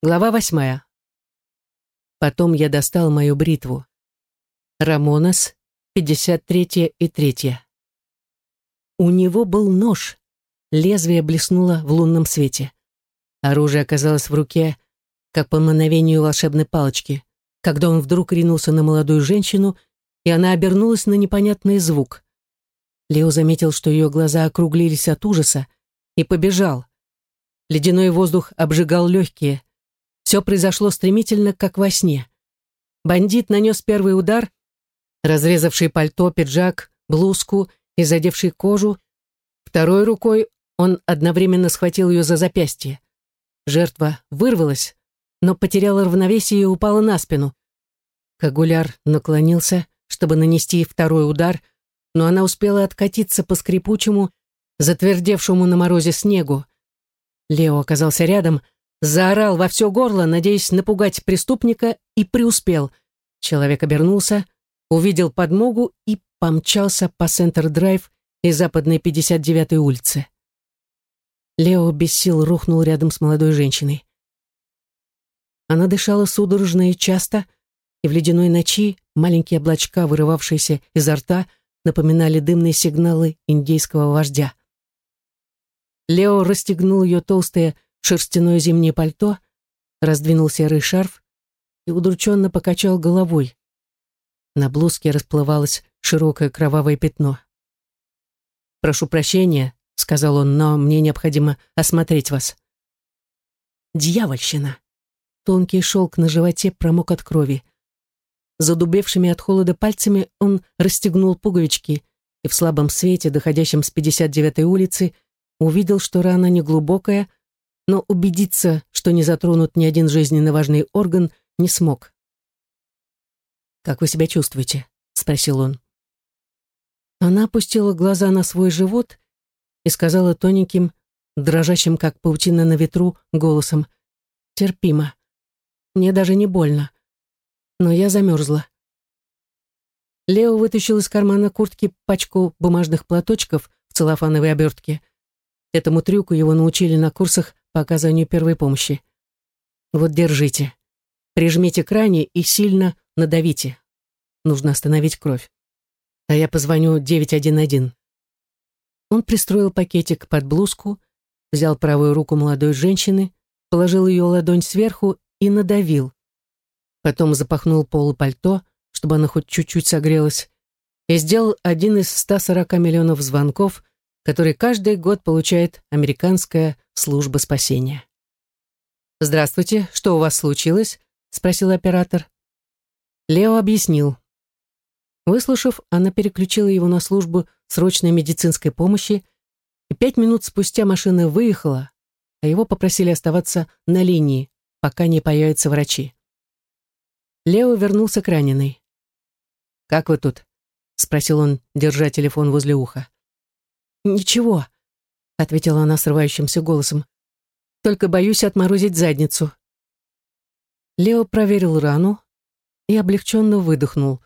Глава восьмая. Потом я достал мою бритву. Рамонас, 53 и 3. У него был нож. Лезвие блеснуло в лунном свете. Оружие оказалось в руке, как по мановению волшебной палочки, когда он вдруг ринулся на молодую женщину, и она обернулась на непонятный звук. Лео заметил, что ее глаза округлились от ужаса, и побежал. Ледяной воздух обжигал легкие, все произошло стремительно, как во сне. Бандит нанес первый удар, разрезавший пальто, пиджак, блузку и задевший кожу. Второй рукой он одновременно схватил ее за запястье. Жертва вырвалась, но потеряла равновесие и упала на спину. Кагуляр наклонился, чтобы нанести второй удар, но она успела откатиться по скрипучему, затвердевшему на морозе снегу. Лео оказался рядом, Заорал во все горло, надеясь напугать преступника, и преуспел. Человек обернулся, увидел подмогу и помчался по Центр-Драйв и западной 59-й улице. Лео без сил рухнул рядом с молодой женщиной. Она дышала судорожно и часто, и в ледяной ночи маленькие облачка, вырывавшиеся изо рта, напоминали дымные сигналы индейского вождя. Лео расстегнул ее толстые шерстяное зимнее пальто, раздвинул серый шарф и удрученно покачал головой. На блузке расплывалось широкое кровавое пятно. «Прошу прощения», — сказал он, — «но мне необходимо осмотреть вас». Дьявольщина. Тонкий шелк на животе промок от крови. Задубевшими от холода пальцами он расстегнул пуговички и в слабом свете, доходящем с 59-й улицы, увидел, что рана неглубокая, но убедиться, что не затронут ни один жизненно важный орган, не смог. «Как вы себя чувствуете?» — спросил он. Она опустила глаза на свой живот и сказала тоненьким, дрожащим, как паутина на ветру, голосом, «Терпимо. Мне даже не больно. Но я замерзла». Лео вытащил из кармана куртки пачку бумажных платочков в целлофановой обертке. Этому трюку его научили на курсах по оказанию первой помощи. Вот держите. Прижмите к ране и сильно надавите. Нужно остановить кровь. А я позвоню 911. Он пристроил пакетик под блузку, взял правую руку молодой женщины, положил ее ладонь сверху и надавил. Потом запахнул полу пальто, чтобы она хоть чуть-чуть согрелась, и сделал один из 140 миллионов звонков, который каждый год получает американская служба спасения. «Здравствуйте, что у вас случилось?» — спросил оператор. Лео объяснил. Выслушав, она переключила его на службу срочной медицинской помощи, и пять минут спустя машина выехала, а его попросили оставаться на линии, пока не появятся врачи. Лео вернулся к раненой. «Как вы тут?» — спросил он, держа телефон возле уха. «Ничего», — ответила она срывающимся голосом. «Только боюсь отморозить задницу». Лео проверил рану и облегченно выдохнул.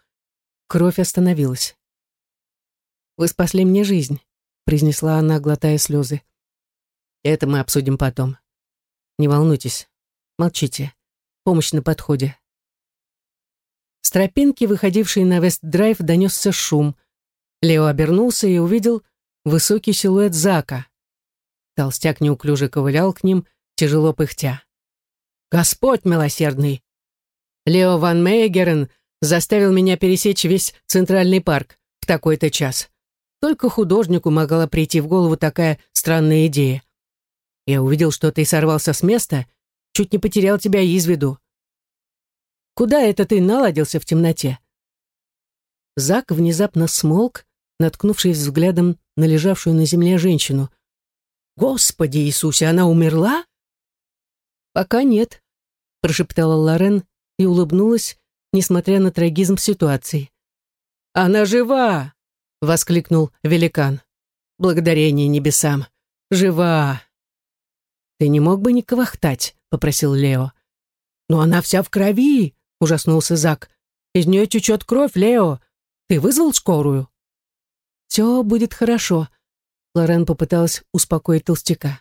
Кровь остановилась. «Вы спасли мне жизнь», — произнесла она, глотая слезы. «Это мы обсудим потом. Не волнуйтесь. Молчите. Помощь на подходе». С тропинки, выходившей на Вест-Драйв, донесся шум. Лео обернулся и увидел, высокий силуэт Зака. Толстяк неуклюже ковылял к ним, тяжело пыхтя. «Господь милосердный! Лео ван Мейгерен заставил меня пересечь весь Центральный парк в такой-то час. Только художнику могла прийти в голову такая странная идея. Я увидел, что ты сорвался с места, чуть не потерял тебя из виду. Куда это ты наладился в темноте?» Зак внезапно смолк, наткнувшись взглядом на лежавшую на земле женщину. «Господи Иисусе, она умерла?» «Пока нет», — прошептала Лорен и улыбнулась, несмотря на трагизм ситуации. «Она жива!» — воскликнул великан. «Благодарение небесам! Жива!» «Ты не мог бы не ковахтать?» — попросил Лео. «Но она вся в крови!» — ужаснулся Зак. «Из нее течет кровь, Лео! Ты вызвал скорую?» «Все будет хорошо», — Лорен попыталась успокоить толстяка.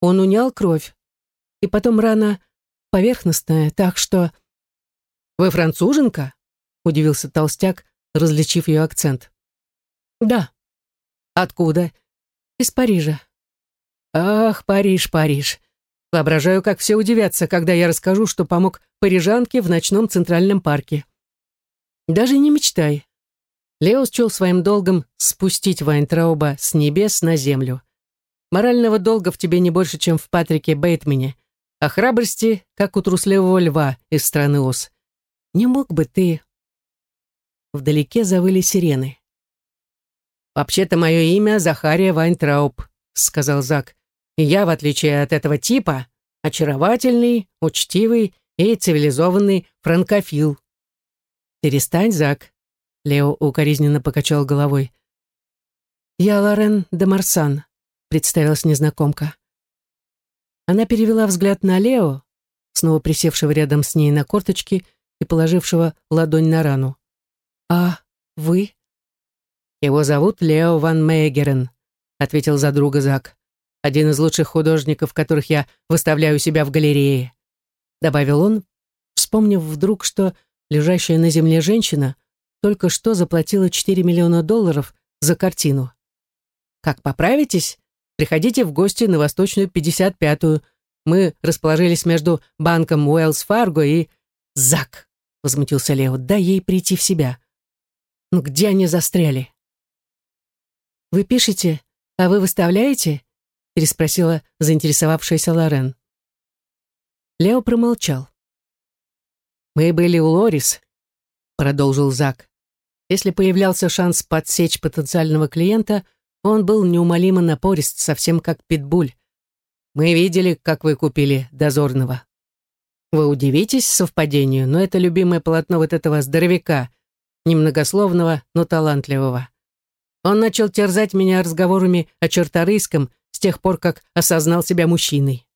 Он унял кровь, и потом рана поверхностная, так что...» «Вы француженка?» — удивился толстяк, различив ее акцент. «Да». «Откуда?» «Из Парижа». «Ах, Париж, Париж. Воображаю, как все удивятся, когда я расскажу, что помог парижанке в ночном центральном парке». «Даже не мечтай». Лео счел своим долгом спустить Вайнтрауба с небес на землю. Морального долга в тебе не больше, чем в Патрике Бейтмене, а храбрости, как у трусливого льва из страны Оз. Не мог бы ты... Вдалеке завыли сирены. «Вообще-то мое имя Захария Вайнтрауб», — сказал Зак. «И я, в отличие от этого типа, очаровательный, учтивый и цивилизованный франкофил». «Перестань, Зак», — Лео укоризненно покачал головой. «Я Лорен де Марсан», — представилась незнакомка. Она перевела взгляд на Лео, снова присевшего рядом с ней на корточки и положившего ладонь на рану. «А вы?» «Его зовут Лео ван Мейгерен», — ответил за друга Зак. «Один из лучших художников, которых я выставляю себя в галерее», — добавил он, вспомнив вдруг, что лежащая на земле женщина только что заплатила 4 миллиона долларов за картину. «Как поправитесь, приходите в гости на Восточную 55-ю. Мы расположились между банком Уэллс Фарго и...» «Зак!» — возмутился Лео. «Дай ей прийти в себя». Ну где они застряли? «Вы пишете, а вы выставляете?» переспросила заинтересовавшаяся Лорен. Лео промолчал. «Мы были у Лорис», — продолжил Зак. Если появлялся шанс подсечь потенциального клиента, он был неумолимо напорист, совсем как питбуль. Мы видели, как вы купили дозорного. Вы удивитесь совпадению, но это любимое полотно вот этого здоровяка, немногословного, но талантливого. Он начал терзать меня разговорами о черторийском с тех пор, как осознал себя мужчиной.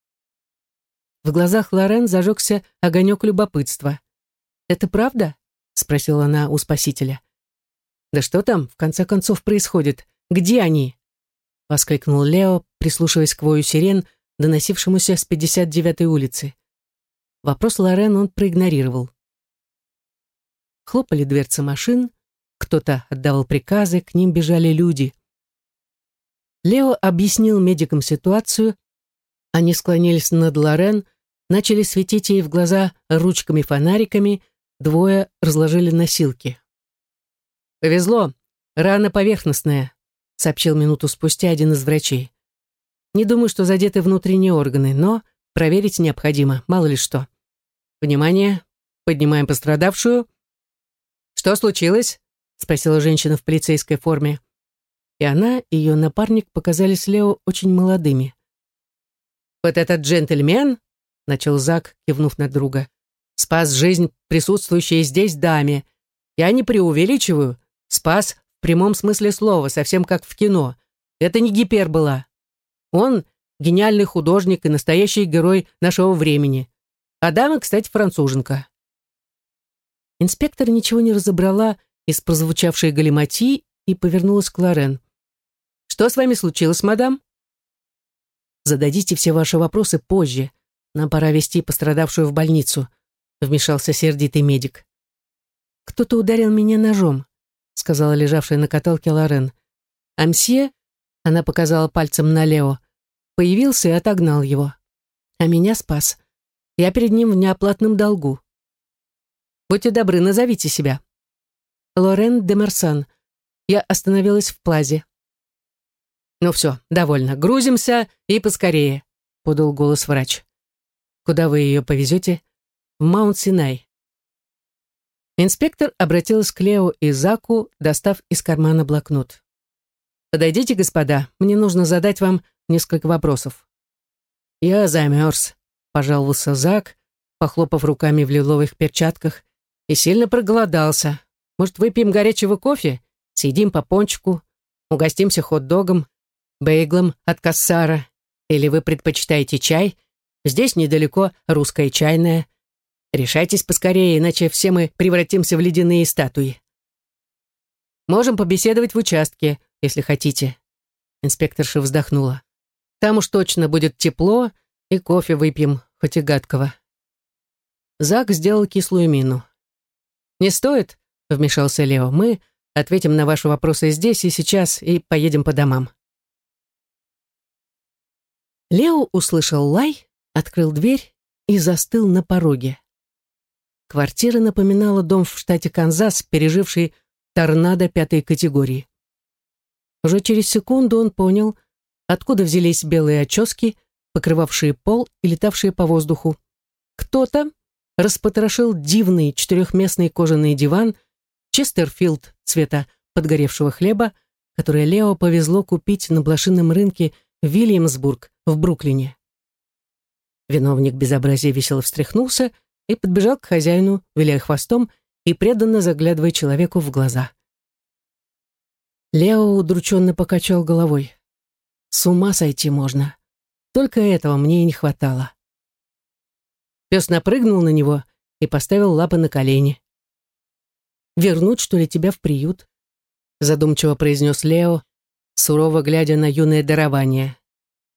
В глазах Лорен зажегся огонек любопытства. «Это правда?» — спросила она у спасителя. «Да что там, в конце концов, происходит? Где они?» — воскликнул Лео, прислушиваясь к вою сирен, доносившемуся с 59-й улицы. Вопрос Лорен он проигнорировал. Хлопали дверцы машин, кто-то отдавал приказы, к ним бежали люди. Лео объяснил медикам ситуацию, они склонились над Лорен, начали светить ей в глаза ручками-фонариками, двое разложили носилки. «Повезло, рана поверхностная», — сообщил минуту спустя один из врачей. «Не думаю, что задеты внутренние органы, но проверить необходимо, мало ли что. Внимание, поднимаем пострадавшую, «Что случилось?» — спросила женщина в полицейской форме. И она, и ее напарник показались Лео очень молодыми. «Вот этот джентльмен», — начал Зак, кивнув на друга, «спас жизнь присутствующей здесь даме. Я не преувеличиваю. Спас в прямом смысле слова, совсем как в кино. Это не гипербола. Он гениальный художник и настоящий герой нашего времени. А дама, кстати, француженка. Инспектор ничего не разобрала из прозвучавшей галиматьи и повернулась к Лорен. «Что с вами случилось, мадам?» «Зададите все ваши вопросы позже. Нам пора вести пострадавшую в больницу», вмешался сердитый медик. «Кто-то ударил меня ножом», сказала лежавшая на каталке Лорен. «Амсье», она показала пальцем на Лео, появился и отогнал его. А меня спас. Я перед ним в неоплатном долгу. Будьте добры, назовите себя. Лорен де Марсан. Я остановилась в плазе. Ну все, довольно. Грузимся и поскорее, подал голос врач. Куда вы ее повезете? В Маунт-Синай. Инспектор обратилась к Лео и Заку, достав из кармана блокнот. «Подойдите, господа, мне нужно задать вам несколько вопросов». «Я замерз», — пожаловался Зак, похлопав руками в лиловых перчатках и сильно проголодался. Может, выпьем горячего кофе? Съедим по пончику, угостимся хот-догом, бейглом от кассара. Или вы предпочитаете чай? Здесь недалеко русская чайная. Решайтесь поскорее, иначе все мы превратимся в ледяные статуи. Можем побеседовать в участке, если хотите. Инспекторша вздохнула. Там уж точно будет тепло, и кофе выпьем, хоть и гадкого. Зак сделал кислую мину. «Не стоит», — вмешался Лео. «Мы ответим на ваши вопросы здесь и сейчас и поедем по домам». Лео услышал лай, открыл дверь и застыл на пороге. Квартира напоминала дом в штате Канзас, переживший торнадо пятой категории. Уже через секунду он понял, откуда взялись белые очески, покрывавшие пол и летавшие по воздуху. Кто-то распотрошил дивный четырехместный кожаный диван Честерфилд цвета подгоревшего хлеба, который Лео повезло купить на блошином рынке Вильямсбург в Бруклине. Виновник безобразия весело встряхнулся и подбежал к хозяину, виляя хвостом и преданно заглядывая человеку в глаза. Лео удрученно покачал головой. С ума сойти можно. Только этого мне и не хватало. Пес напрыгнул на него и поставил лапы на колени. «Вернуть, что ли, тебя в приют?» задумчиво произнес Лео, сурово глядя на юное дарование.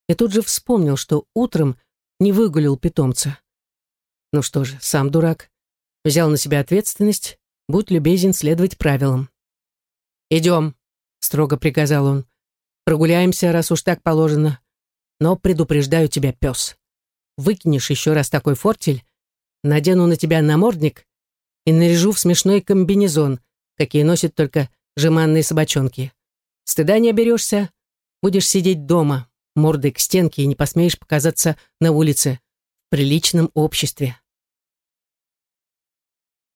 И тут же вспомнил, что утром не выгулил питомца. Ну что же, сам дурак. Взял на себя ответственность, будь любезен следовать правилам. «Идем», — строго приказал он. «Прогуляемся, раз уж так положено. Но предупреждаю тебя, пес. Выкинешь еще раз такой фортель, надену на тебя намордник и наряжу в смешной комбинезон, какие носят только жеманные собачонки. Стыда не оберешься, будешь сидеть дома, мордой к стенке и не посмеешь показаться на улице в приличном обществе.